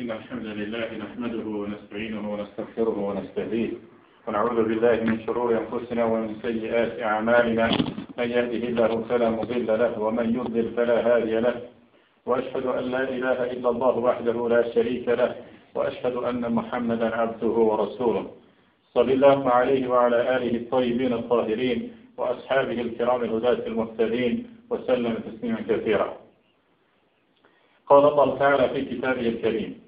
إن الحمد لله نحمده ونستعينه ونستغفره ونستهديه. ونعوذ بالله من شرور أنفسنا ومن سيئات أعمالنا. من يهده الله فلا مضل له ومن يضلل فلا هادي له. وأشهد أن لا إله إلا الله وحده لا شريك له. وأشهد أن محمدا عبده ورسوله. صلى الله عليه وعلى آله الطيبين الطاهرين وأصحابه الكرام الهداة المهتدين وسلم تسليما كثيرا. قال الله تعالى في كتابه الكريم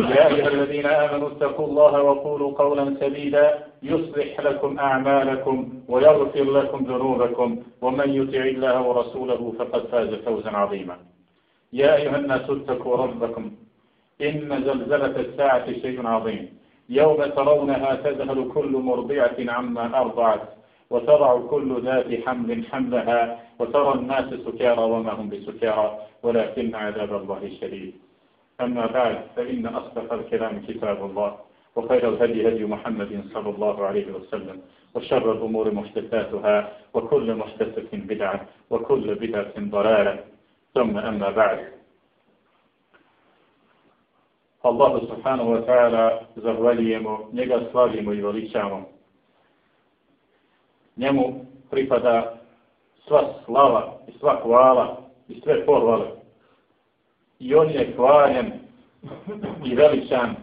يا أيها الذين آمنوا اتقوا الله وقولوا قولا سديدا يصلح لكم أعمالكم ويغفر لكم ذنوبكم ومن يطع الله ورسوله فقد فاز فوزا عظيما. يا أيها الناس اتقوا ربكم إن زلزلة الساعة شيء عظيم. يوم ترونها تذهل كل مرضعة عما أرضعت وتضع كل ذات حمل حملها وترى الناس سكارى وما هم بسكارى ولكن عذاب الله شديد. أما بعد فإن أصدق الكلام كتاب الله وخير الهدي هدي محمد صلى الله عليه وسلم وشر الأمور محدثاتها وكل محدثة بدعة وكل بدعة ضلالة ثم أما بعد الله سبحانه وتعالى zahvaljujemo, njega slavimo i veličamo. Njemu pripada sva slava i sva hvala i sve pohvale. I on je hvaljen i veličan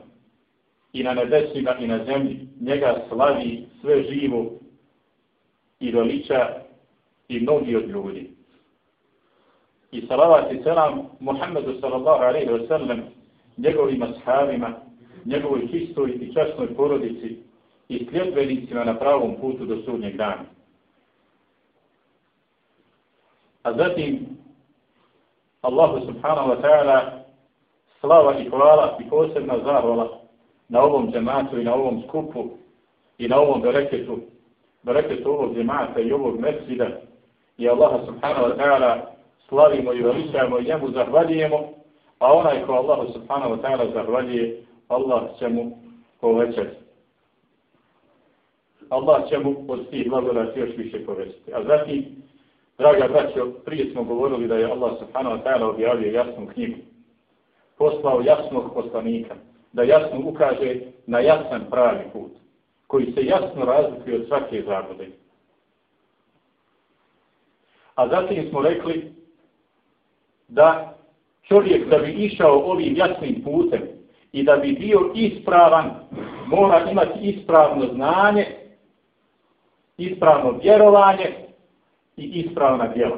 i na nebesima i na zemlji. Njega slavi sve živo i veliča i mnogi od ljudi. I salavat i selam Muhammedu sallallahu alaihi wa sallam njegovim ashabima, njegovoj čistoj i časnoj porodici i sljedbenicima na pravom putu do sudnjeg dana. A zatim Allahu subhanahu wa ta'ala slava i hvala i posebna zahvala na ovom džematu i na ovom skupu i na ovom bereketu, bereketu ovog džemata i ovog mesida i Allaha subhanahu wa ta'ala slavimo i veličajmo i njemu zahvaljujemo A onaj ko Allah subhanahu wa ta'ala zahvaljuje, Allah će mu povećati. Allah će mu od tih blagodati još više povećati. A zatim, draga braćo, prije smo govorili da je Allah subhanahu wa ta'ala objavio jasnu knjigu. Poslao jasnog poslanika, da jasno ukaže na jasan pravi put, koji se jasno razlikuje od svake zabude. A zatim smo rekli da čovjek da bi išao ovim jasnim putem i da bi bio ispravan, mora imati ispravno znanje, ispravno vjerovanje i ispravna djela.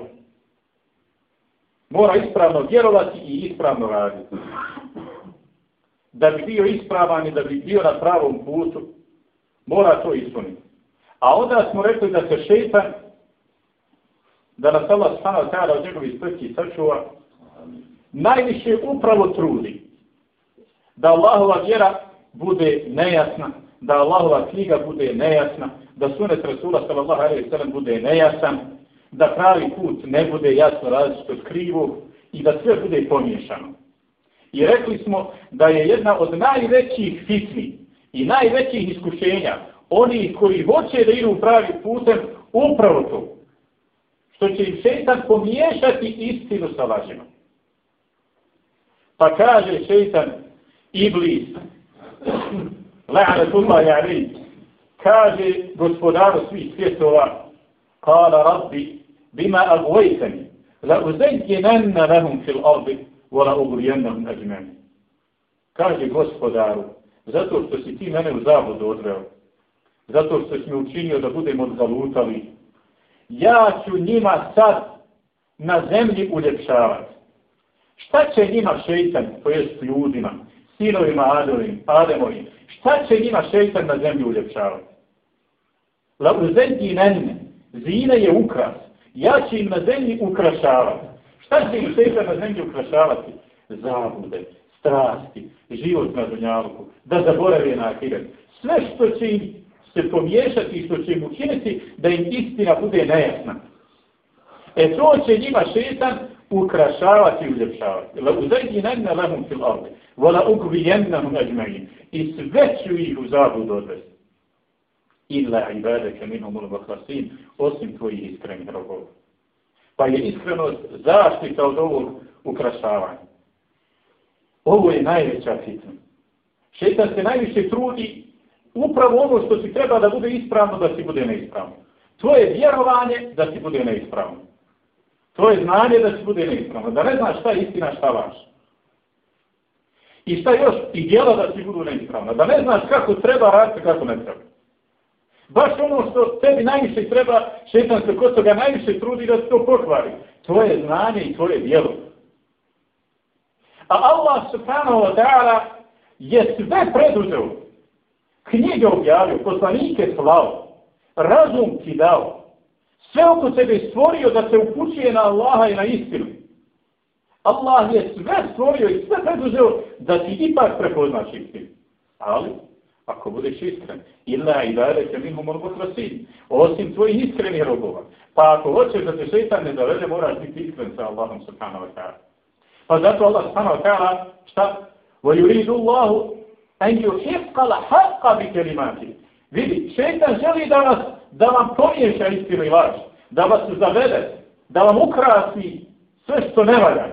Mora ispravno vjerovati i ispravno raditi. Da bi bio ispravan i da bi bio na pravom putu, mora to ispuniti. A onda smo rekli da se šeitan, da nas Allah stano tada od njegovih sprti sačuva, najviše upravo trudi da Allahova vjera bude nejasna, da Allahova knjiga bude nejasna, da sunet Rasula sallallahu alaihi sallam bude nejasan, da pravi put ne bude jasno različito od krivog i da sve bude pomiješano. I rekli smo da je jedna od najvećih fitni i najvećih iskušenja oni koji hoće da idu pravi putem upravo to. Što će im šeitan pomiješati istinu sa lažima. Pa kaže šeitan, iblis, la'anatullahi alayhi, kaže gospodaru svih svjetova, قال ربي بما أغويتني لأزينن لهم في الأرض ولأغرينهم أجمعين. Kaže gospodaru, zato što si ti mene u zavodu odveo, zato što si mi učinio da budem odgalutali, ja ću njima sad na zemlji uljepšavati. Šta će njima šeitan, to jest ljudima, sinovima Adovim, Ademovim, šta će njima šeitan na zemlji uljepšavati? La uzeti nenne, Zina je ukras, ja ću im na zemlji ukrašavati. Šta će im šeitan na zemlji ukrašavati? Zabude, strasti, život na dunjavku, da zaborave na akiret. Sve što će im se pomiješati i što će im učiniti, da im istina bude nejasna. E to će njima šetan ukrašavati i uljepšavati. La uzajdi lahum fil arde, vola ugvijennahum ajma'in. I sve ću ih u zabudu odvesti. Illa ibadaka minhum ul-bahlasin, osim tvojih iskrenih robova. Pa je iskrenost zaštita od ovog ukrašavanja. Ovo je najveća fitna. Šetan se najviše trudi upravo ono što ti treba da bude ispravno, da ti bude neispravno. Tvoje vjerovanje da ti bude neispravno. Tvoje znanje da ti bude neispravno. Da ne znaš šta je istina, šta vaš. I šta još? I djela da ti budu neispravno. Da ne znaš kako treba raditi, kako ne treba. Baš ono što tebi najviše treba, šetan se kod toga najviše trudi da se to pokvari. Tvoje znanje i tvoje djelo. A Allah subhanahu wa ta'ala je sve preduzeo. Knjige objavio, poslanike slao, razum ti dao. Sve oko sebe stvorio da se upućuje na Allaha i na istinu. Allah je sve stvorio i sve preduzeo da ti ipak prepoznaš istinu. Ali, ako budeš iskren, illa i dare će minhum ono potrasin, osim tvojih iskrenih robova. Pa ako hoćeš da te šeitan ne zavede, moraš biti iskren sa Allahom subhanahu wa ta'ala. Pa zato Allah subhanahu wa ta'ala, šta? وَيُرِيدُ اللَّهُ أَنْ يُحِقَّ الْحَقَّ بِكَلِمَاتِ Vidi, šeitan želi da vas, da vam pomiješa istinu i laž, da vas zavede, da vam ukrasi sve što ne valja.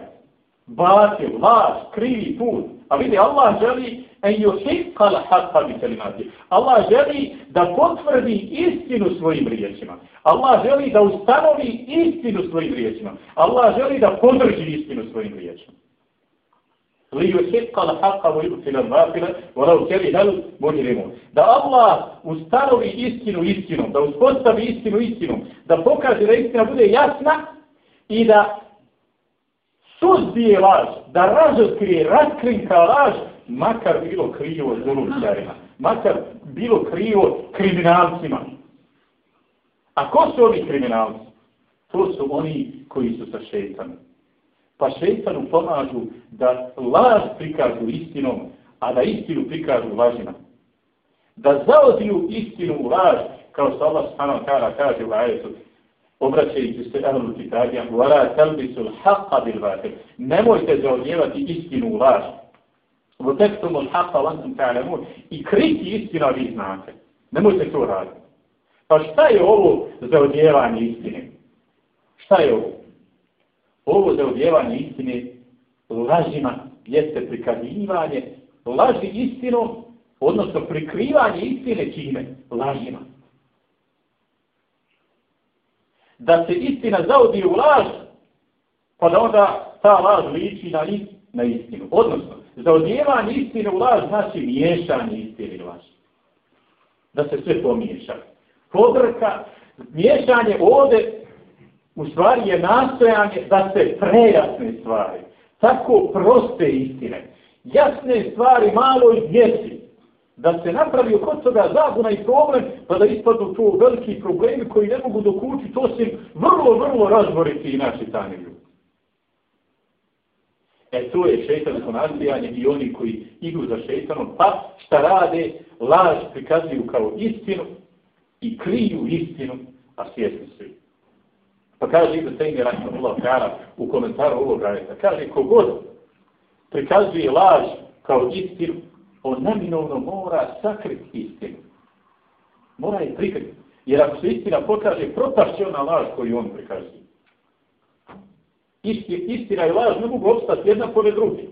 Batil, laž, krivi put. A vidi, Allah želi en yuhiqqa haqqa bi kalimati. Allah želi da potvrdi istinu svojim riječima. Allah želi da ustanovi istinu svojim riječima. Allah želi da podrži istinu svojim riječima. Li yuhiqqa haqqa wa yubtila al-batila wa law kariha al-mujrimun. Da Allah ustanovi istinu istinom, da uspostavi istinu istinom, da pokaže da istina bude jasna i da suzbije laž, da razotkrije, raskrinka laž, makar bilo krivo zulumčarima, makar bilo krivo kriminalcima. A ko su ovi kriminalci? To su oni koji su sa šeitanom. Pa šeitanu pomažu da laž prikažu istinom, a da istinu prikažu lažima. Da zaodiju istinu u laž, kao što Allah s.a. kaže u ajetu, obraćajući se Ahlul Kitabija, وَلَا تَلْبِسُ الْحَقَّ بِالْبَاطِلِ Nemojte zaodjevati istinu u laž. وَتَكْتُمُ الْحَقَّ وَنْتُمْ تَعْلَمُونَ I kriti istina vi znate. Nemojte to raditi. Pa šta je ovo za odjevanje istine? Šta je ovo? Ovo za odjevanje istine lažima jeste prikazivanje laži istinom, odnosno prikrivanje istine čime? Lažima. Da se istina zaudi u laž, pa da onda ta laž liči na, na istinu. Odnosno, zaudijevanje istine u laž znači miješanje istine u laž. Da se sve pomiješa. Podrka, miješanje ovde u stvari je nastojanje da se prejasne stvari. Tako proste istine. Jasne stvari malo i djeci. Da se napravi kod toga zabuna i problem, pa da ispadnu to veliki problemi koji ne mogu dokući, to se vrlo, vrlo razboriti i naši tani ljudi. E to je šeitansko naslijanje i oni koji igru za šeitanom, pa šta rade, laž prikazuju kao istinu i kriju istinu, a svjesni su. Pa kaže Ibn Taymi Rahmanullah Kara u komentaru ovog ajeta, kaže kogod prikazuje laž kao istinu, on naminovno mora sakriti istinu. Mora je prikriti. Jer ako se istina pokaže, propašće ona laž koju on prikazuje istina i laž ne mogu obstati jedna pored druge.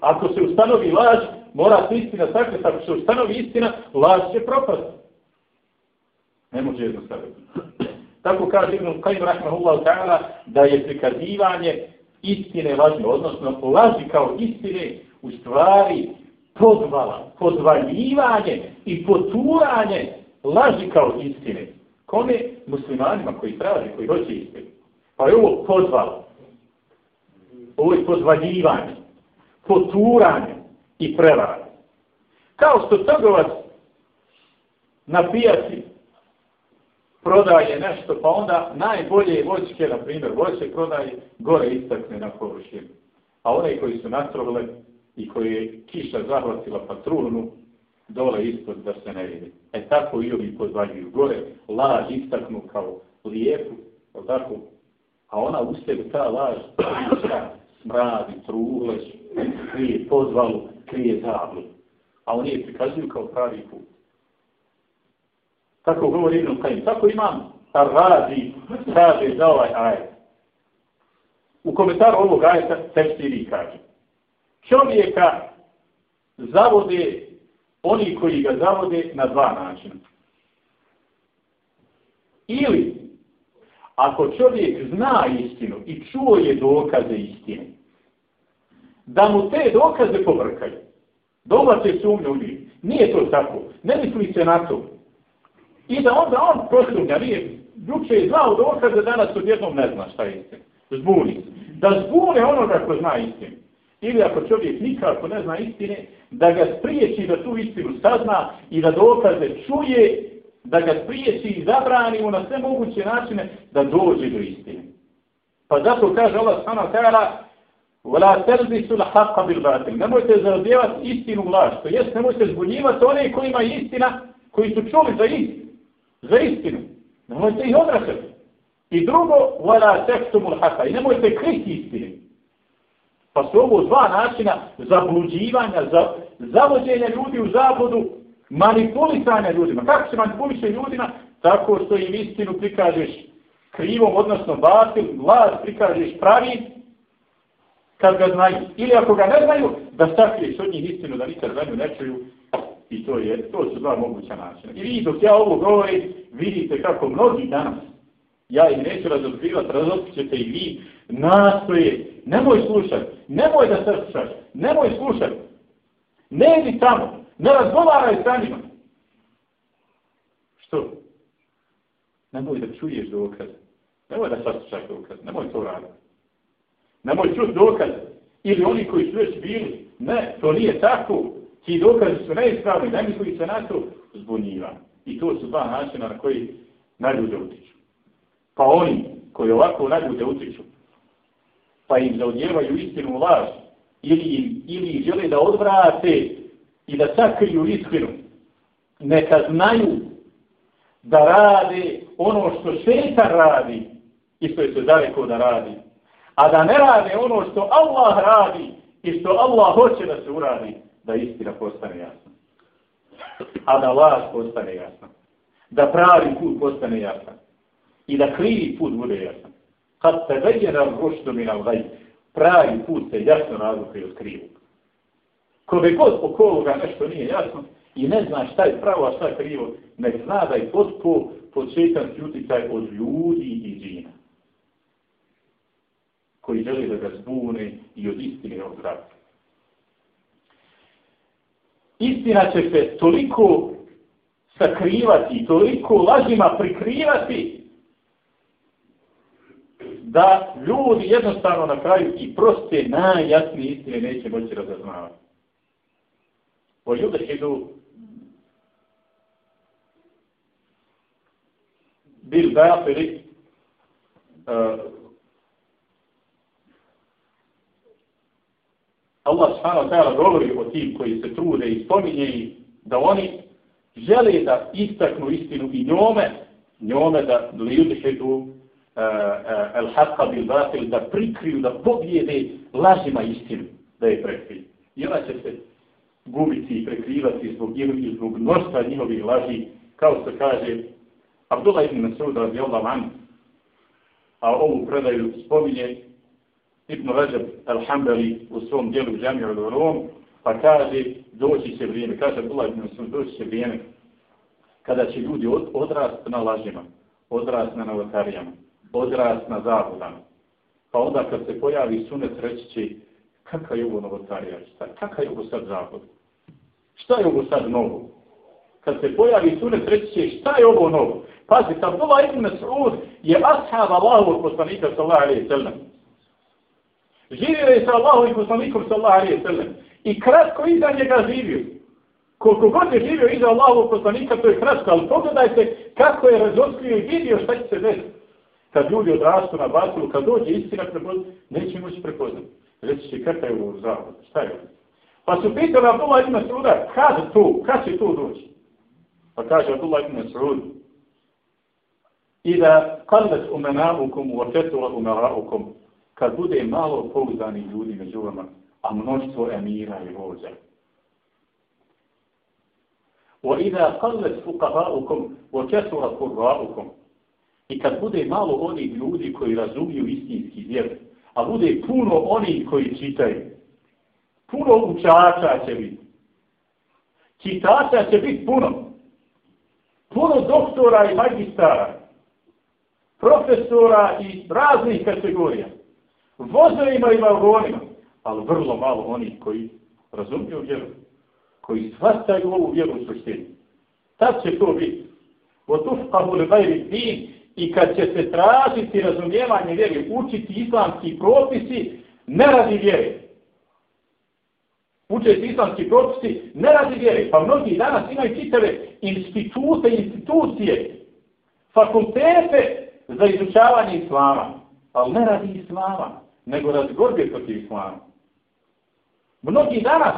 Ako se ustanovi laž, mora se istina sakriti. Ako se ustanovi istina, laž će propasti. Ne može jedno staviti. Tako kaže Ibn Qajim Rahmanullah ta'ala da je prikazivanje istine važno, odnosno laži kao istine u stvari podvala, podvaljivanje i poturanje laži kao istine. Kome muslimanima koji traži, koji hoće istinu. Pa je ovo podvala ovo je podvaljivanje, poturanje i prevaranje. Kao što trgovac na pijaci prodaje nešto, pa onda najbolje voćke, na primjer, voće prodaje, gore istakne na površinu. A one koji su nastrovile i koji je kiša zahvatila patrunu, dole ispod da se ne vidi. E tako i ovi pozvaljuju gore, laž istaknu kao lijepu, je tako? A ona u sebi ta laž priča, smradi, truleš, krije pozvalu, krije zablu. A oni je prikazuju kao pravi put. Tako govori Ibn Kajim. Tako imam radi, kaže za ovaj ajet. U komentaru ovog ajeta tefsiri kaže. Čovjeka zavode oni koji ga zavode na dva načina. Ili, ako čovjek zna istinu i čuo je dokaze istine, da mu te dokaze povrkaju, dolaze sumnje u njih. Nije to tako. Ne misli se na to. I da onda on prosumnja, nije, Juče je znao dokaze, danas odjednom ne zna šta je istina. Zbuni. Da zbune onoga ko zna istinu Ili ako čovjek nikako ne zna istine, da ga spriječi da tu istinu sazna i da dokaze čuje, da ga spriječi i zabrani mu na sve moguće načine da dođe do istine. Pa zato kaže Allah sana kara وَلَا تَلْبِسُ الْحَقَّ بِالْبَاتِلِ Nemojte zaradjevati istinu vlaš. To jest, nemojte zbunjivati one koji ima istina, koji su čuli za istinu. Za istinu. Nemojte ih odrašati. I drugo, وَلَا تَكْتُمُ الْحَقَّ I nemojte kriti istinu. Pa su ovo dva načina zabluđivanja, za, zavođenja ljudi u zabludu, manipulisanja ljudima. Kako se manipuliše ljudima? Tako što im istinu prikažeš krivom, odnosno batil, vlad prikažeš pravi, kad ga znaju. Ili ako ga ne znaju, da sakriješ od njih istinu, da nikad za ne čuju. I to, je, to su dva moguća načina. I vi dok ja ovo govorim, vidite kako mnogi danas, ja ih neću razotkrivati, razotkrit ćete i vi, nastoje, nemoj slušati, nemoj da srčaš, nemoj slušati, ne idi tamo, ne razgovaraj sa njima. Što? Nemoj da čuješ dokaz, nemoj da srčaš dokaz, nemoj to raditi. Nemoj čuti dokaz, ili oni koji su već bili, ne, to nije tako, ti dokaze su neispravni, ne misli se na to, zbunjiva. I to su dva načina na koji na ljude utiču. Pa oni koji ovako na utiču, pa im zaodjevaju istinu laž, ili, ili žele da odvrate i da sakriju istinu, neka znaju da rade ono što šetan radi i što je se daleko da radi. A da ne rade ono što Allah radi i što Allah hoće da se uradi, da istina postane jasna. A da laž postane jasna. Da pravi put postane jasna. I da krivi put bude jasan. Kad se veđe na mi nam gaj, pravi put se jasno razlikuje od krivog. Kome god oko ovoga nešto nije jasno i ne zna šta je pravo, a šta je krivo, ne zna da je potpo pod šetanski utjecaj od ljudi i džina koji želi da ga zbune i od istine odvrati. Istina će se toliko sakrivati, toliko lažima prikrivati, da ljudi jednostavno na kraju i proste najjasnije istine neće moći razaznavati. Po ljude hidu bil bafiri uh, Allah subhanahu wa ta'ala govori o tim koji se trude i spominje i da oni žele da istaknu istinu i njome, njome da ljudi hidu E, e, el haqqa bil batil da prikriju, da pobjede lažima istinu, da je prekriju. I ona će se gubiti i prekrivati zbog ili zbog mnoštva njihovih laži, kao što kaže Abdullah ibn Masud radijallahu anhu, a ovu predaju spominje Ibn Rajab al-Hambali u svom dijelu Džamiju al-Urum, pa kaže doći će vrijeme, kaže Abdullah ibn Masud, doći će vrijeme kada će ljudi odrasti na lažima, odrast na novotarijama odrast na zabudama. Pa onda kad se pojavi sunet reći će kakva je ovo novotarija, kakva je ovo sad zavod? Šta je ovo sad novo? Kad se pojavi sunet reći će šta je ovo novo? Pazi, kad Abdullah ibn Mas'ud je ashab Allahovog poslanika sallallahu alaihi sallam. Živio je sa Allahovim poslanikom sallahu alaihi sallam. I kratko iza njega živio. Koliko god je živio iza Allahovog poslanika, to je kratko, ali pogledajte kako je razotkrio i vidio šta će se desiti kad ljudi odrastu na batilu, kad dođe istina prepoznat, neće moći prepoznat. Reći će, kada je ovo zavod, šta je ovo? Pa su pitali Abdullah ibn Mas'uda, kad tu, kad će tu doći? Pa kaže Abdullah ibn Mas'ud, Ida kallet umenaukum wa očetula umeraukum, kad bude malo pouzdani ljudi među vama, a mnoštvo emira i vođa. Wa ida qallat fuqaha'ukum wa kathura qurra'ukum. I kad bude malo onih ljudi koji razumiju istinski vjer, a bude puno onih koji čitaju, puno učača će biti. Čitača će biti puno. Puno doktora i magistara, profesora i raznih kategorija. Vozovima i vagonima, ali vrlo malo onih koji razumiju vjeru, koji shvataju ovu vjeru u suštini. Tad će to biti. O tufqahu li gajri din i kad će se tražiti razumijevanje vjeri, učiti islamski propisi, ne radi vjeri. Učiti islamski propisi, ne radi vjeri. Pa mnogi danas imaju čitave institute, institucije, fakultete za izučavanje islama. Ali ne radi islama, nego radi gorbe protiv islama. Mnogi danas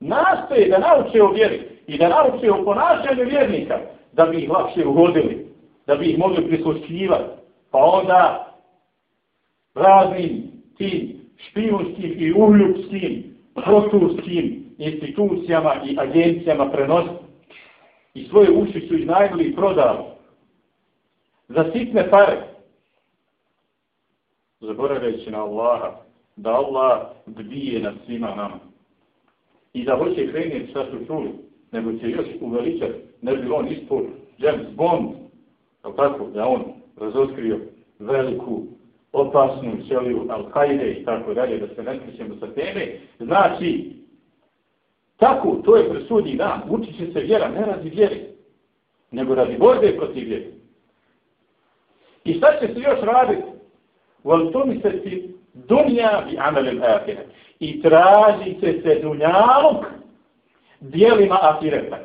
nastoje da nauče o vjeri i da nauče o ponašanju vjernika da bi ih lakše ugodili da bi ih mogli prisluškivati. Pa onda raznim tim špijunskim i uhljubskim, proturskim institucijama i agencijama prenositi. I svoje uši su iznajmili i prodali. Za sitne pare. Zaboravljajući na Allaha, da Allah bdije nad svima nama. I da hoće kreniti šta su čuli, nego će još uveličati, ne bi on ispod James Bond, ali tako, da on razotkrio veliku, opasnu ćeliju Al-Qaide i tako dalje, da se ne skrećemo sa teme. Znači, tako, to je presudni dan, učit će se vjera, ne radi vjeri, nego radi borbe protiv vjeri. I šta će se još raditi? U to se ti dunja bi amelem ahire. I traži će se dunjaluk dijelima ahireta.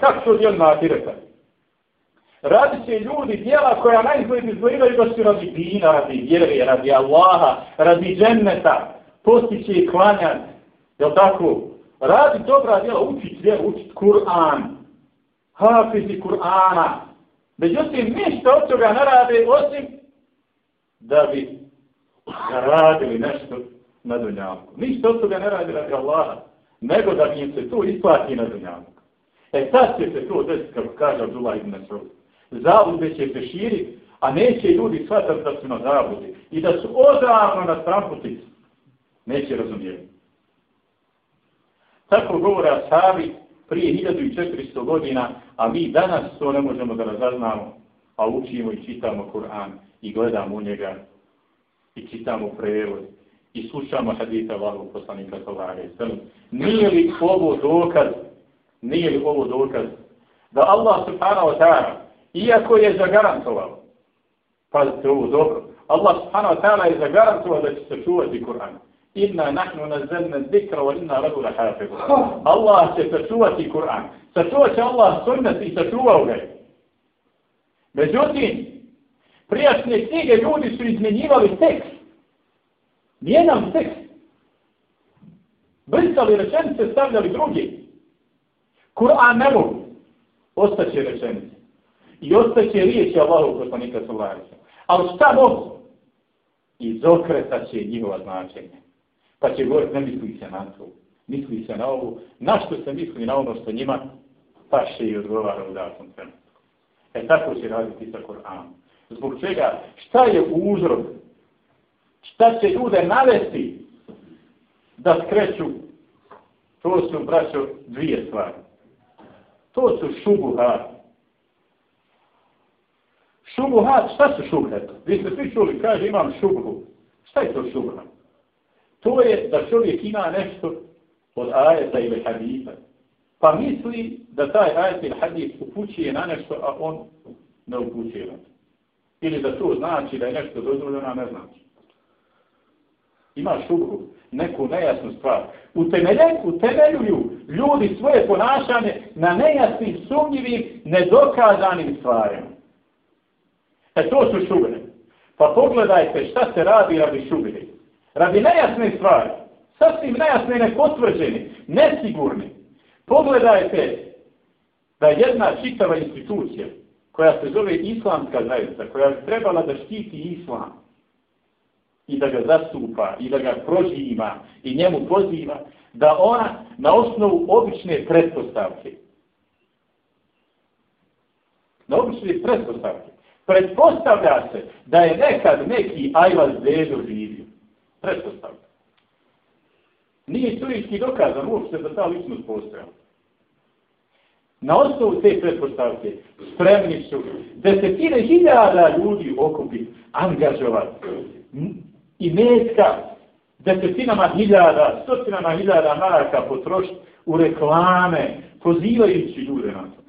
Kako su dijelima ahireta? Radi se ljudi djela koja najizgled izgledaju da su radi dina, radi vjere, radi Allaha, radi dženneta, postiće i klanjati. Je tako? Radi dobra djela, učit vjeru, učit Kur'an. Hafizi Kur'ana. Međutim, ništa od toga ne rade osim da bi radili nešto na dunjavku. Ništa od toga ne radi radi Allaha, nego da im se to isplati na dunjavku. E sad će se to desiti, kako kaže Abdullah ibn Nasrud. Zabude će se širiti, a neće ljudi shvatati da su na zabudi i da su odavno na stramputici. Neće razumijeti. Tako govore Asabi prije 1400 godina, a mi danas to ne možemo da razaznamo, a učimo i čitamo Kur'an i gledamo u njega i čitamo prevod i slušamo hadita Allahu poslanika sallallahu alejhi Nije li ovo dokaz? Nije li ovo dokaz da Allah subhanahu wa ta'ala iako je zagarantovalo. pazite ovo dobro Allah subhanahu wa ta'ala je zagarantovao da će se čuvati Kur'an inna nahnu nazzalna dhikra wa inna lahu lahafizun Allah će sačuvati Kur'an sačuvat će Allah sunnet i sačuvao ga međutim prijašnje knjige ljudi su izmenjivali tekst. Nijedan tekst. Brisali rečenice, stavljali drugi. Kur'an ne mogu. Ostaće rečenice. I ostaće riječi Allahu poslanika sallallahu Ali šta mogu? Izokretat će njihova značenja. Pa će govoriti, ne misli se na to. Misli se na ovo. Na što se misli na ono što njima paše i odgovara u datom trenutku. E tako će raditi sa Kur'anom. Zbog čega? Šta je uzrok? Šta će ljude navesti da skreću? To su, braćo, dvije stvari. To su šubuhati Šubuhat, šta su šubuhat? Vi ste svi čuli, kaže imam šubhu. Šta je to šubha? To je da čovjek ima nešto od ajeta ili hadita. Pa misli da taj ajet ili hadis upućuje na nešto, a on ne upućuje na to ili da to znači da je nešto dozvoljeno, a ne znači. Ima šubhu, neku nejasnu stvar. U temelju, u temelju ljudi svoje ponašanje na nejasnim, sumnjivim, nedokazanim stvarima. E to su šubine. Pa pogledajte šta se radi radi šubine. Radi nejasne stvari. Sasvim nejasne, nepotvrđene, nesigurne. Pogledajte da jedna čitava institucija koja se zove islamska zajednica, koja je trebala da štiti islam i da ga zastupa i da ga proživa i njemu poziva, da ona na osnovu obične pretpostavke, na obične pretpostavke, pretpostavlja se da je nekad neki ajvaz dedo živio. Pretpostavlja. Nije istorijski dokazan uopšte da ta ličnost postojala. Na osnovu te pretpostavke spremni su desetine hiljada ljudi okupi, angažovati i metka desetinama hiljada, stotinama hiljada maraka potrošiti u reklame, pozivajući ljude na to.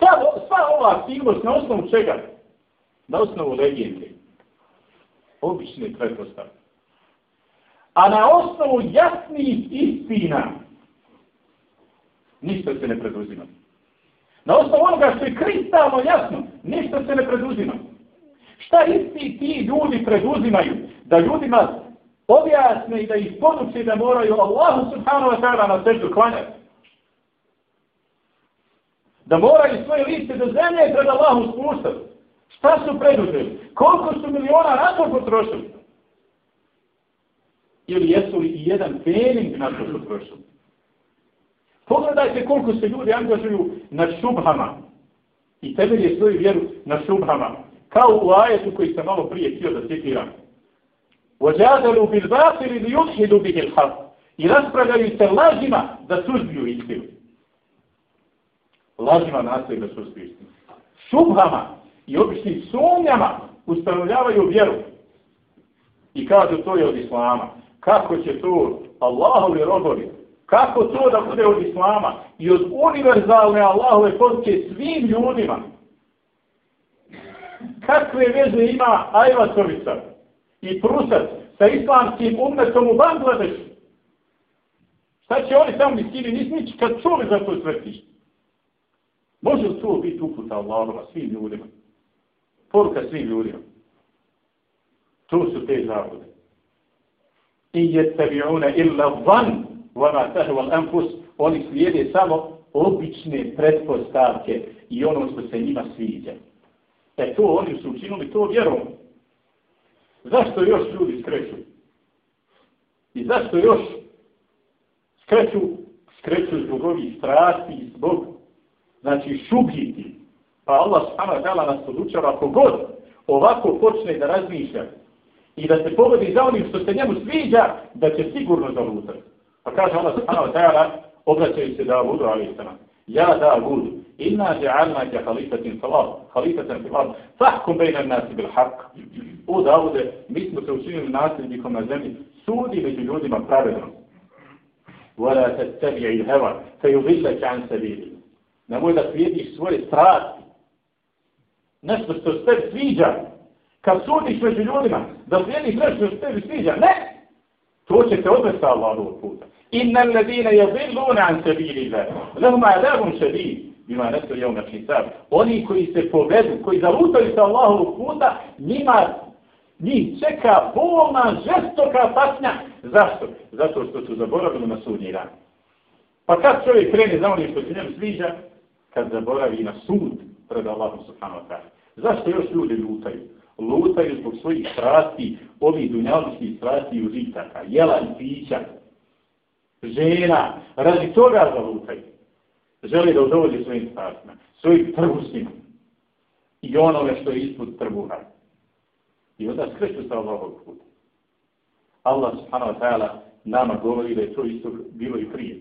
Sva, sva ova aktivnost na osnovu čega? Na osnovu legende. Obične pretpostavke. A na osnovu jasnih istina ništa se ne preduzima. Na osnovu onoga što je kristalno jasno, ništa se ne preduzima. Šta isti ti ljudi preduzimaju? Da ljudima objasne i da ih poduče da moraju Allahu subhanahu wa ta'ala na sežu klanjati Da moraju svoje liste do zemlje pred Allahu spuštati. Šta su preduzeli? Koliko su miliona na to potrošili? Ili jesu li i jedan pening na to potrošili? Pogledajte koliko se ljudi angažuju na šubhama i temelje svoju vjeru na šubhama. Kao u ajetu koji sam malo prije htio da citiram. وَجَادَلُوا بِالْبَاطِلِ لِيُدْحِدُوا بِهِ الْحَقِ I raspravljaju se lažima da suzbiju istinu. Lažima nastoji da suzbiju istinu. Šubhama i običnim sumnjama ustanovljavaju vjeru. I kažu to je od Islama. Kako će to Allahovi robovi Kako to da bude od Islama i od univerzalne Allahove poruke svim ljudima? Kakve veze ima Ajvatovica i Prusac sa islamskim umetom u Bangladešu? Šta će oni tamo miskini? Nisi nič kad čuli za to svrtište. Može li to biti uputa Allahova svim ljudima? Poruka svim ljudima. To su te zavode. I je tabi'una illa van vama tahval anfus, oni slijede samo obične pretpostavke i ono što se njima sviđa. E to oni su učinili to vjerom. Zašto još ljudi skreću? I zašto još skreću? Skreću zbog ovih strasti i zbog znači šubhiti. Pa Allah subhanahu wa ta'ala nas podučava ako god ovako počne da razmišlja i da se pogodi za onim što se njemu sviđa, da će sigurno zalutati. Pa kaže Allah subhanahu wa ta'ala, obraćaju se Davudu, ali istina. Ja Davud, inna ja'alna ka khalifatin fil ard, khalifatan fil ard, fahkum bejna nasi bil haq. O Davude, mi smo se učinili nasljednikom na zemlji, sudi među ljudima pravedno. Wala tattabi'i al-hawa, fayudillaka an sabili. Nemoj da slijediš svoje strasti. Nešto što se tebi sviđa. Kad sudiš među ljudima, da slijediš nešto što se tebi sviđa. Ne! To će te odvesti Allahovog puta. Inna alladine yadhilluna an sabilillah. Lahum adabun shadid bima nasu yawm al-hisab. Oni koji se povedu, koji zalutaju sa Allahovog puta, njima njih čeka bolna, žestoka patnja. Zašto? Zato što su zaboravili na sudnji dan. Pa kad čovjek krene za onim što se njemu sviđa, kad zaboravi na sud pred Allahom subhanahu wa ta'ala. Zašto još ljudi lutaju? Lutaju zbog svojih strasti, ovih dunjavskih strasti i užitaka, jela i pića, žena, radi toga da lutaju. Želi da udovolje svojim strastima, svojim trbusima i onome što je ispod trguna. I onda skreću sa Allahog puta. Allah subhanahu wa ta'ala nama govori da je to isto bilo i prije.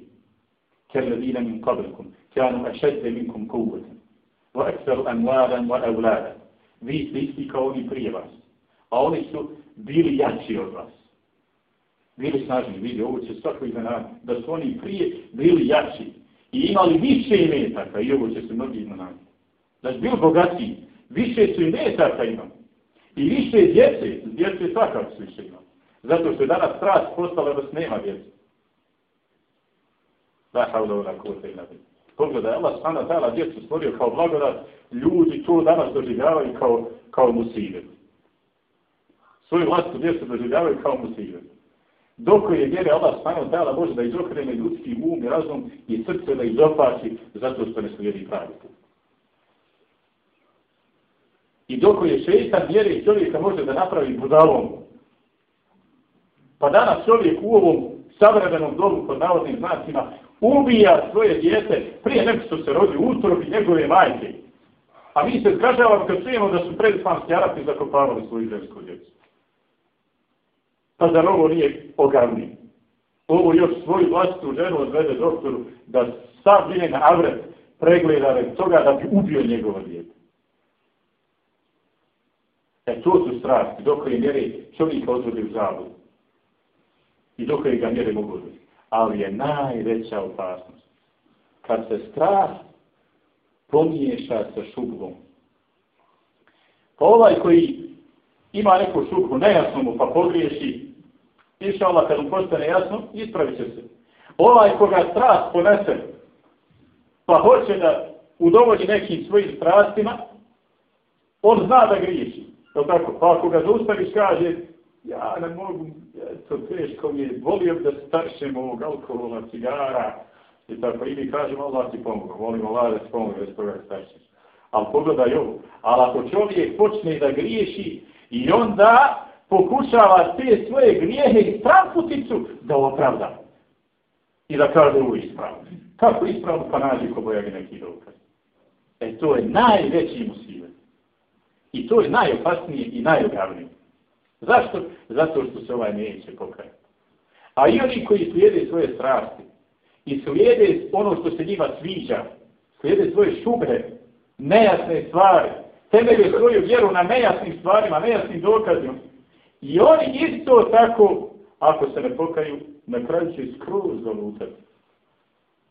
Kerle dina min qabrkum كانوا أشد منكم قوة وأكثر أموالا وأولادا vi ste isti kao oni prije vas. A oni su bili jači od vas. Bili snažni, vidi, ovo će svako iznenaditi. Da su oni prije bili jači i imali više imetaka i ovo će se mnogi iznenaditi. Da su bili bogatiji, više su imetaka imali. I više djece, djece svakako su više imali. Zato što je danas strast postala da se nema djece. Da, havla ura kvote i nabiti. Pogledaj, Allah subhanahu wa ta'ala djecu stvorio kao blagodat, ljudi to danas doživljavaju kao, kao musibet. Svoju vlastu djecu doživljavaju kao muslive. Dok je vjere Allah spano dala Bože da izokrene ljudski um i razum i srce da izopači zato što ne slijedi pravi put. I dok je šeitan vjere čovjeka može da napravi budalom. Pa danas čovjek u ovom savremenom dobu pod navodnim znacima ubija svoje djete prije nego što se rodi utrobi njegove majke. A mi se zgražavamo kad čujemo da su predislamski Arapi zakopavali svoju žensku djecu. Pa zar ovo nije ogavni? Ovo još svoju vlastitu ženu odvede doktoru da sav njen avret pregleda toga da bi ubio njegovo djete. E to su strasti, dok je mjere čovjeka odvodi u zabudu. I dok je ga mjere mogu odvodi. Ali je najveća opasnost. Kad se strah pomiješa sa šubom. Pa ovaj koji ima neku šubu, nejasno mu, pa pogriješi, Inša Allah, kad mu postane jasno, ispravit će se. Ovaj koga strast ponese, pa hoće da udovolji nekim svojim strastima, on zna da griješi. Je tako? Pa ako ga zaustaviš, kaže, ja ne mogu, to teško mi je, volio da staršem ovog alkohola, cigara, i tako, ili kažem Allah ti pomogu, volim Allah da ti pomogu, bez toga staršem. Ali pogledaj ovo, ali ako čovjek počne da griješi, i onda pokušava te svoje grijehe i stranputicu da opravda. I da kaže ovo ispravno. Kako ispravno pa nađe ko bojavi neki dokaz. E to je najveći musivet. I to je najopasnije i najogavnije. Zašto? Zato što se ovaj neće pokajati. A i oni koji slijede svoje strasti i slijede ono što se njima sviđa, slijede svoje šubre, nejasne stvari, temelje svoju vjeru na nejasnim stvarima, nejasnim dokazima, I oni isto tako, ako se ne pokaju, na kraju će skroz zalutati.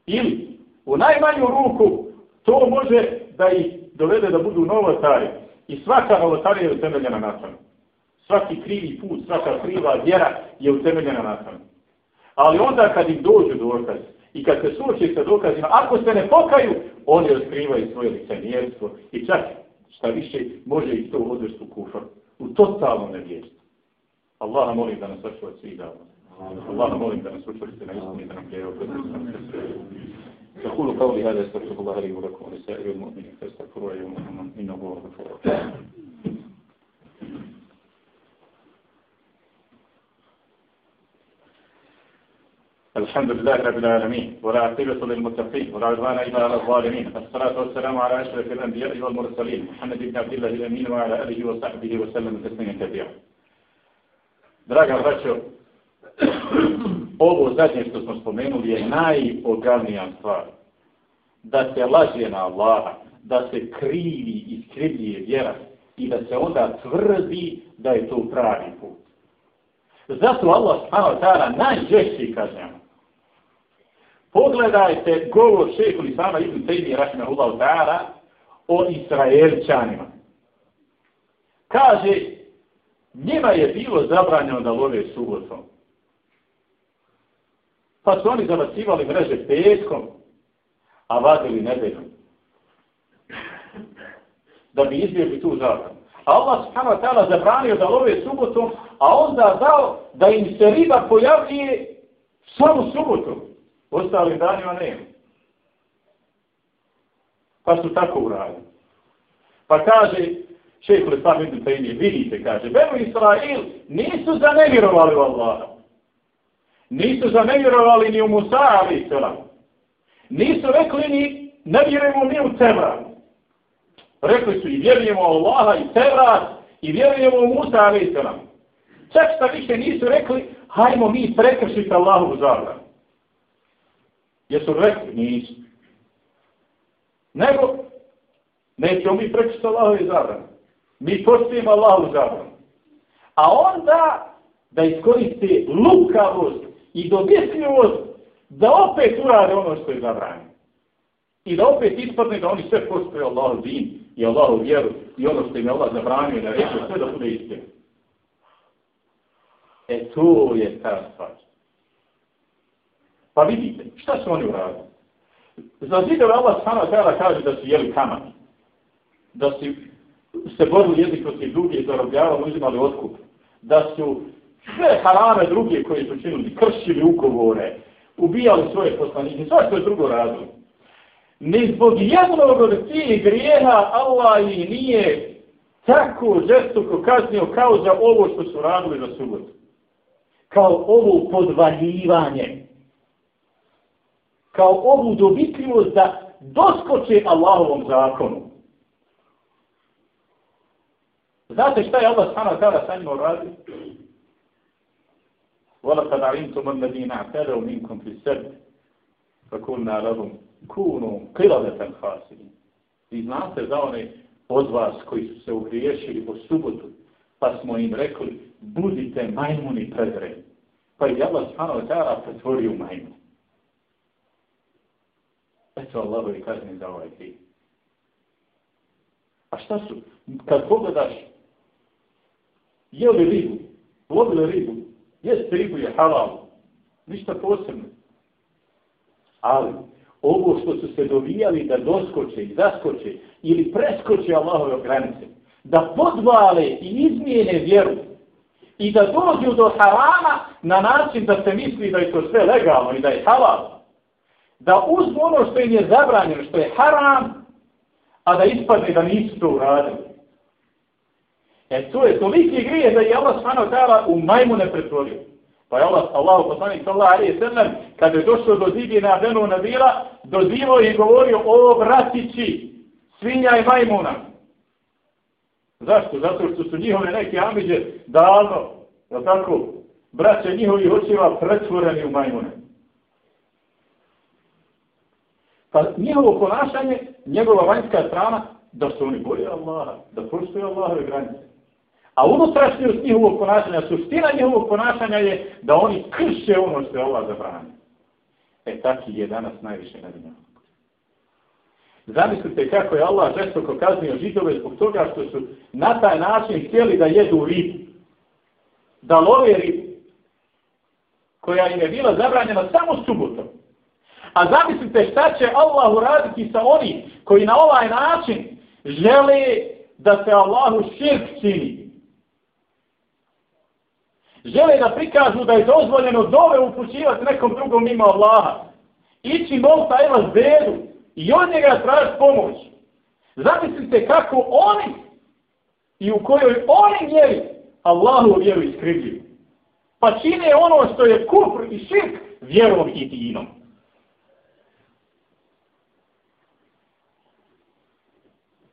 Ili, u najmanju ruku, to može da ih dovede da budu novotari. I svaka novotarija je utemeljena na tome. Svaki krivi put, svaka kriva vjera je utemeljena na tome. Ali onda kad im dođu dokaz i kad se suoči sa dokazima, ako se ne pokaju, oni otkrivaju svoje licemjerstvo i čak šta više može i to odvesti u kufar. U totalno nevjestu. Allah molim da nas sačuva svih dana. Allah molim da nas učvrsti na istini da nam je obrati يقول قولي هذا استغفر الله لي ولكم ولسائر المؤمنين فاستغفروه يوم انه هو الغفور الحمد لله رب العالمين ولا عقبة للمتقين ولا عدوان إلا على الظالمين الصلاة والسلام على أشرف الأنبياء والمرسلين محمد بن عبد الله الأمين وعلى آله وصحبه وسلم تسليما كثيرا Draga braćo, ovo zadnje što smo spomenuli je najogavnija stvar. Da se laže na Allaha, da se krivi i skrivlje vjera i da se onda tvrdi da je to pravi put. Zato Allah subhanahu ta'ala najžešći kažnjama. Pogledajte govor šehu Lisama ibn Tejmi rahimahullahu ta'ala o Israelčanima. Kaže, njima je bilo zabranjeno da love subotom. Pa su oni zabacivali mreže petkom, a vadili nedeljom. Da bi izbjegli tu zabranu. A Allah subhanahu wa ta'ala zabranio da love subotom, a onda dao da im se riba pojavljuje samo subotom. Ostali danima nema. Pa su tako uradili. Pa kaže, šeho Islam ibn Taymi, vidite, kaže, Benu Israil nisu zanevjerovali u Allaha. Nisu zanevjerovali ni u Musa, ali selam. Nisu rekli ni, ne vjerujemo ni u Tevrat. Rekli su i vjerujemo Allaha i Tevrat i vjerujemo u Musa, ali selam. Čak šta više nisu rekli, hajmo mi prekršiti Allahu zabranu. Jesu rekli? Nisu. Nego, nećemo mi prekršiti Allahove zabrane. zabran. Mi postujemo Allahu zabranu. A onda da iskoriste lukavost i dobjetljivost da opet urade ono što je zabranjeno. I da opet ispadne da oni sve postoje Allahu din i Allahu vjeru i ono što im je Allah zabranio da reče sve da bude istinu. E to je ta stvar. Pa vidite, šta su oni uradili? Za zidove Allah sama kaže da su jeli kamat. Da su se borili jedni protiv drugi i zarobljavali, uzimali otkup. da su sve harame druge koje su činili, kršili ugovore, ubijali svoje poslanike, sve što je drugo radilo. Ni zbog jednog od tih grijeha Allah i nije tako žestoko kaznio kao za ovo što su radili za subotu. Kao ovo podvaljivanje Kao ovu dobitljivost da doskoče Allahovom zakonu. Znate šta je Allah sana tada sa njima uradio? وَلَقَدْ عِنْتُمَ الَّذِينَ اعْتَدَوْ مِنْكُمْ فِي السَّبْتِ فَكُلْنَا لَهُمْ كُونُوا قِلَدَةً خَاسِرِينَ I znate za one od vas koji su se ugriješili po subotu, pa smo im rekli, budite majmuni predreni. Pa je Allah subhanahu wa ta'ala pretvorio majmun. Eto Allahovi kazni za ovaj grih. A šta su? Kad pogledaš, jeli ribu, lovili ribu, jeste ribu je halal, ništa posebno. Ali, ovo što su se dovijali da doskoče i zaskoče ili preskoče Allahove granice, da podvale i izmijene vjeru i da dođu do harama na način da se misli da je to sve legalno i da je halal, da uzmu ono što im je zabranjeno, što je haram, a da ispadne da nisu to uradili. E to je toliki grije da je Allah svano tala u majmune pretvorio. Pa je Allah, Allah poslanik sallahu alaihi sallam, kada je došlo do zidina Benu Nabila, dozivo i govorio o vratići, svinja i majmuna. Zašto? Zato što su njihove neke amiđe davno, je tako, braće njihovi očeva pretvoreni u majmune. Pa njihovo ponašanje, njegova vanjska strana, da su oni boje Allaha, da poštuju Allahove granice. A unutrašnjost njihovog ponašanja, suština njihovog ponašanja je da oni krše ono što je Allah zabranio. E taki je danas najviše na dnjavu. Zamislite kako je Allah žestoko kaznio židove zbog toga što su na taj način htjeli da jedu ribu. Da love ribu. Koja im je bila zabranjena samo subotom. A zamislite šta će Allah uraditi sa oni koji na ovaj način žele da se Allahu širk čini. Žele da prikažu da je dozvoljeno dove upućivati nekom drugom mimo Allaha. Ići molta eva zedu i od njega traži pomoć. Zamislite kako oni i u kojoj oni mjeri Allahu vjeru iskrivljuju. Pa čine ono što je kufr i širk vjerom i dinom.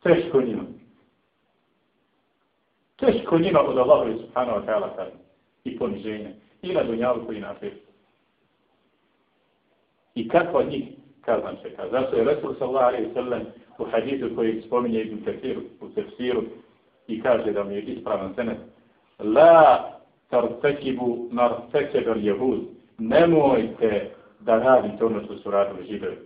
Teško njima. Teško njima od Allahovi subhanahu wa ta'ala kada i poniženje. I na dunjalu koji na tebi. I kako njih kazan čeka. Zato je Resul sallallahu alaihi sallam u hadithu koji spominje Ibn Kathir u tefsiru i kaže da mi je ispravan senet. La tartekibu nartekebel jehud. Nemojte da radite ono što su radili židovi.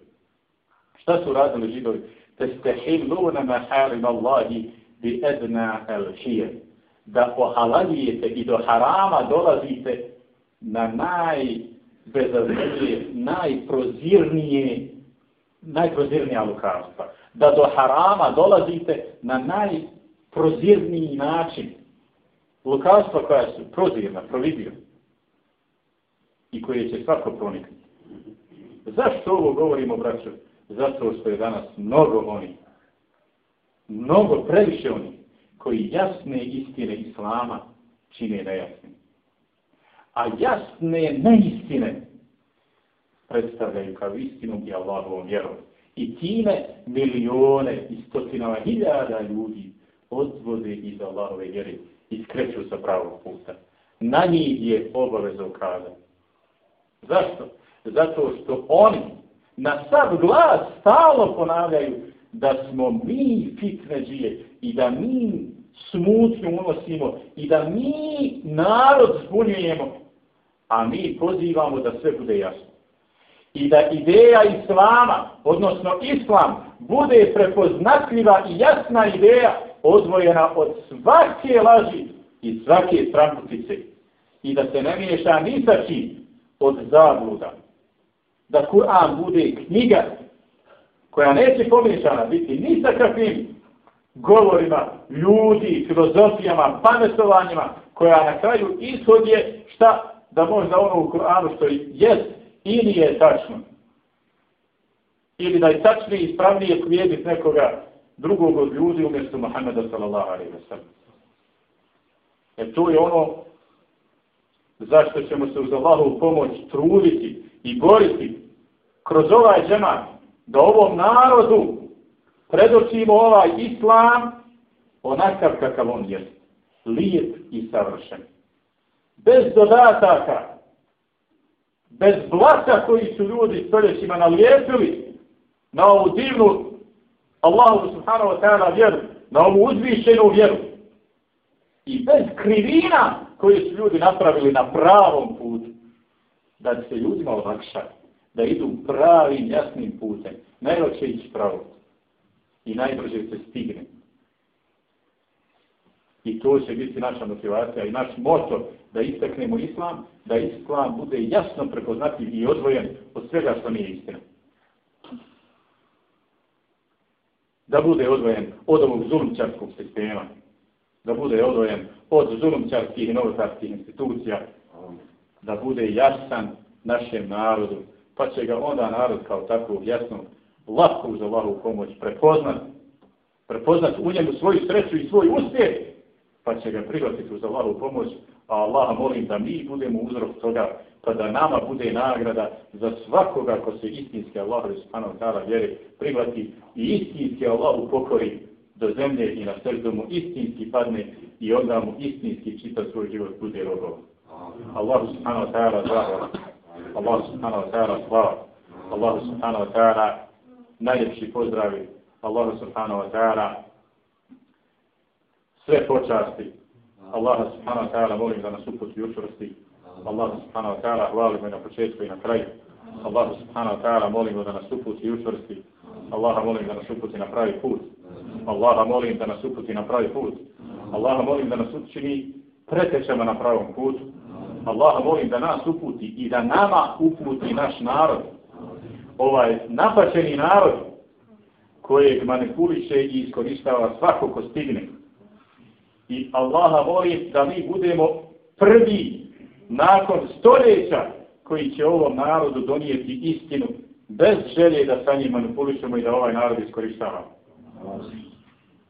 Šta su radili židovi? testehilluna maharim Allahi bi edna بِأَدْنَا الْحِيَ da pohalavijete i do harama dolazite na najbezazrednije, najprozirnije, najprozirnija lukavstva. Da do harama dolazite na najprozirniji način. Lukavstva koja su prozirna, providio. I koje će svako proniknuti. Zašto ovo govorimo, braćo? Zato što je danas mnogo oni, mnogo previše oni, koji jasne istine Islama čine nejasnim. A jasne neistine predstavljaju kao istinu i Allahovom vjerom. I time milione i stotinama hiljada ljudi odvode iz Allahove vjere i skreću sa pravog puta. Na njih je obaveza ukazati. Zašto? Zato što oni na sav glas stalo ponavljaju da smo mi fitneđije i da mi smutnju unosimo i da mi narod zbunjujemo, a mi pozivamo da sve bude jasno. I da ideja islama, odnosno islam, bude prepoznatljiva i jasna ideja odvojena od svake laži i svake stramputice. I da se ne miješa ni sa čim od zabluda da Kur'an bude knjiga koja neće pomiješana biti ni sa kakvim govorima ljudi, filozofijama, pametovanjima koja na kraju ishod je šta da možda ono u Kur'anu što je ili je tačno. Ili da je tačnije i ispravnije slijediti nekoga drugog od ljudi umjesto Muhammeda sallallahu alaihi wa sallam. E to je ono zašto ćemo se uz Allahovu pomoć truditi i boriti kroz ovaj džemat da ovom narodu predočimo ovaj islam onakav kakav on je. Lijep i savršen. Bez dodataka, bez blata koji su ljudi stoljećima nalijepili na ovu divnu Allahu subhanahu wa ta'ala vjeru, na ovu uzvišenu vjeru. I bez krivina koje su ljudi napravili na pravom putu. Da se ljudima olakša, da idu pravim, jasnim putem. Najlakše ići pravo. I najbrže se stigne. I to će biti naša motivacija i naš moto da istaknemo islam, da islam bude jasno prepoznatljiv i odvojen od svega što nije istina. Da bude odvojen od ovog zulumčarskog sistema, da bude odvojen od zulumčarskih i novotarskih institucija, da bude jasan našem narodu, pa će ga onda narod kao tako jasno, lako uz Allahu pomoć prepoznat, prepoznat u njemu svoju sreću i svoj uspjeh, pa će ga prihvatiti uz Allahu pomoć, a Allah molim da mi budemo uzrok toga, pa da nama bude nagrada za svakoga ko se istinski Allah subhanahu wa ta'ala vjeri prihvati i istinski Allahu pokori do zemlje i na srdu mu istinski padne i onda mu istinski čita svoj život bude rogovan. Allah subhanahu wa ta'ala zahvala. Allah subhanahu wa ta'ala hvala. Allah subhanahu wa ta'ala najljepši pozdravi. Allah subhanahu wa ta'ala sve počasti. Allah subhanahu wa ta'ala molim da nas uputi učvrsti. Allah subhanahu wa ta'ala hvalimo i na početku i na kraju. Allah subhanahu wa ta'ala molimo da nas uputi i učvrsti. Allaha molim da nas uputi na pravi put. Allaha molim da nas uputi na pravi put. Allaha molim da nas učini pretečama na pravom putu. Allah molim da nas uputi i da nama uputi naš narod. Ovaj napačeni narod kojeg manipuliše i iskoristava svako ko stigne. I Allaha molim da mi budemo prvi nakon stoljeća koji će ovom narodu donijeti istinu bez želje da sa njim manipulišemo i da ovaj narod iskoristava.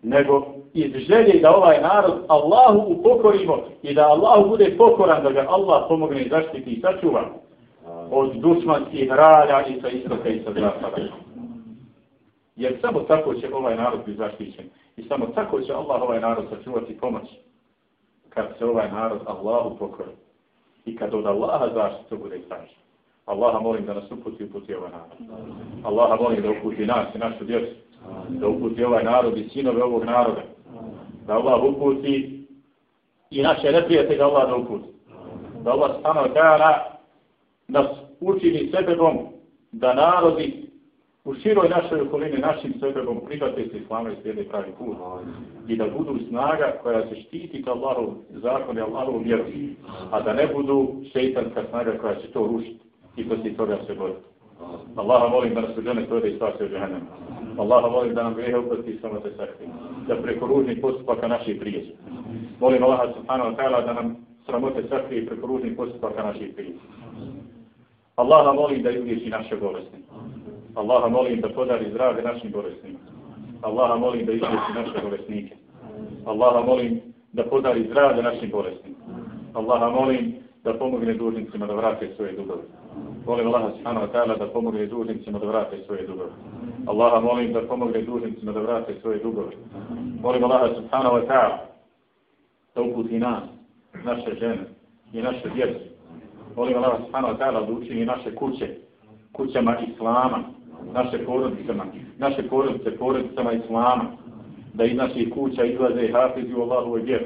Nego iz želje da ovaj narod Allahu upokorimo i da Allahu bude pokoran da ga Allah pomogne i zaštiti i sačuva od dušmanskih ralja i sa istoka i sa zapada. Jer samo tako će ovaj narod biti zaštićen. I samo tako će Allah ovaj narod sačuvati pomoć kad se ovaj narod Allahu pokori. I kad od Allaha zaštitu bude tražen. Allaha molim da nas uputi uputi ovaj narod. Allaha molim da uputi nas i našu djecu. Da uputi ovaj narod i sinove ovog naroda. Da Allah uputi i naše neprijatelje Allah da uputi. Da Allah stano ta'ala nas učini sebebom da narodi u široj našoj okolini našim sebebom prihvate se islama i slijede pravi put. I da budu snaga koja se štiti ka Allahov zakon i Allahov vjeru. A da ne budu šeitanska snaga koja će to rušiti i poslije toga se boriti. Allaha molim da nas u džene svede i spase u džehennem. Allaha molim da nam grehe uprosti i samo te sakti. Da preko ružnih postupaka naših prijeđe. Molim Allaha subhanahu wa ta'ala da nam sramote sakti i preko ružnih postupaka naših prijeđe. Allaha molim da izliječi naše bolesti. Allaha molim da podari zdravlje našim bolestima. Allaha molim da izliječi naše bolesnike. Allaha molim da podari zdravlje našim bolestima. Allaha molim da pomogne dužnicima da vrate svoje dugove. Molim Allaha subhanahu wa ta'ala da pomogne dužnicima da vrate svoje dugove. Allaha molim da pomogne dužnicima da vrate svoje dugove. Molim Allaha subhanahu wa ta'ala da uputi nas, naše žene i naše djece. Molim Allaha subhanahu wa ta'ala da učini naše kuće, kućama Islama, naše porodicama, naše porodice, porodicama Islama, da iz naših kuća izlaze hafizi u Allahovoj vjeru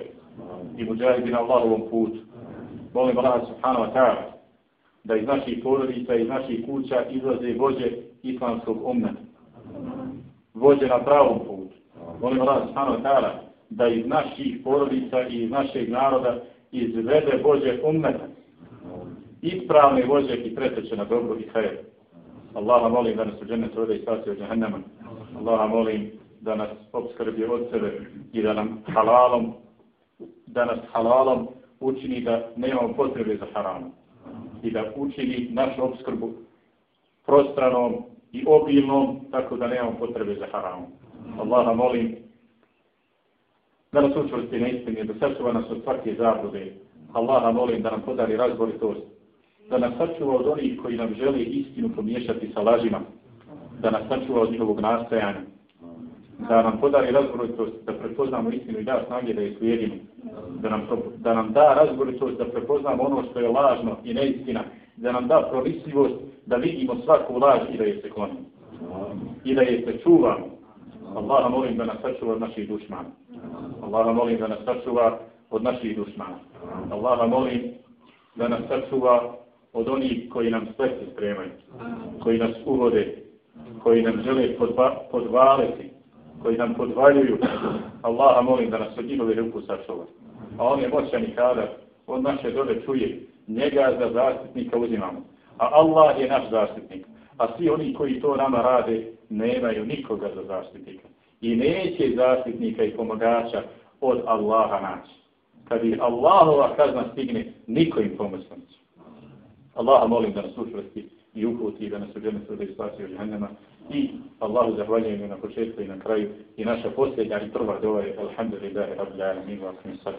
i muđahidi na Allahovom putu. Molim Allaha subhanahu wa ta'ala da iz naših porodica, iz naših kuća izlaze vođe islamskog umeta. Vođe na pravom putu. Molim Allah subhanahu wa ta'ala da iz naših porodica i iz našeg naroda izvede vođe umeta. Ispravne vođe i preteče na dobro i hajer. Allaha molim da nas u džene svode i spasi od džahennama. Allaha molim da nas obskrbi od sebe i da nam halalom, da nas halalom učini da nemamo potrebe za haramom i da učini našu obskrbu prostranom i obilnom, tako da nemamo potrebe za haramom. Allaha molim da nas učvrsti na istini, da sačuva nas od svake zablude. Allaha molim da nam podari razboritost, da nas sačuva od onih koji nam žele istinu pomiješati sa lažima, da nas sačuva od njihovog nastajanja, da nam podari razboritost, da prepoznamo istinu i da snage da je slijedimo, da nam, da nam da razboritost, da prepoznamo ono što je lažno i neistina, da nam da prolisljivost, da vidimo svaku laž i da je se klonimo. I da je se čuvamo. Allaha molim da nas sačuva od naših dušmana. Allaha molim da nas sačuva od naših dušmana. Allaha molim da nas sačuva od onih koji nam splete spremaju, koji nas uvode, koji nam žele podva, podvaliti, koji nam podvaljuju. Allaha molim da nas od njihove ruku sačuva. A on je moćan i kada od naše dobe čuje, njega za zaštitnika uzimamo. A Allah je naš zaštitnik. A svi oni koji to nama rade, nemaju nikoga za zaštitnika. I neće zaštitnika i pomagača od Allaha naći. Kad ih Allahova kazna stigne, niko im pomoć neće. Allaha molim da nas učvrsti i uputi da nas uđene sve da ispasi od jehennema. I Allahu zahvaljujem na početku i na kraju. I naša posljednja i prva dova je Alhamdulillahi Rabbil Alamin wa Akim Sada.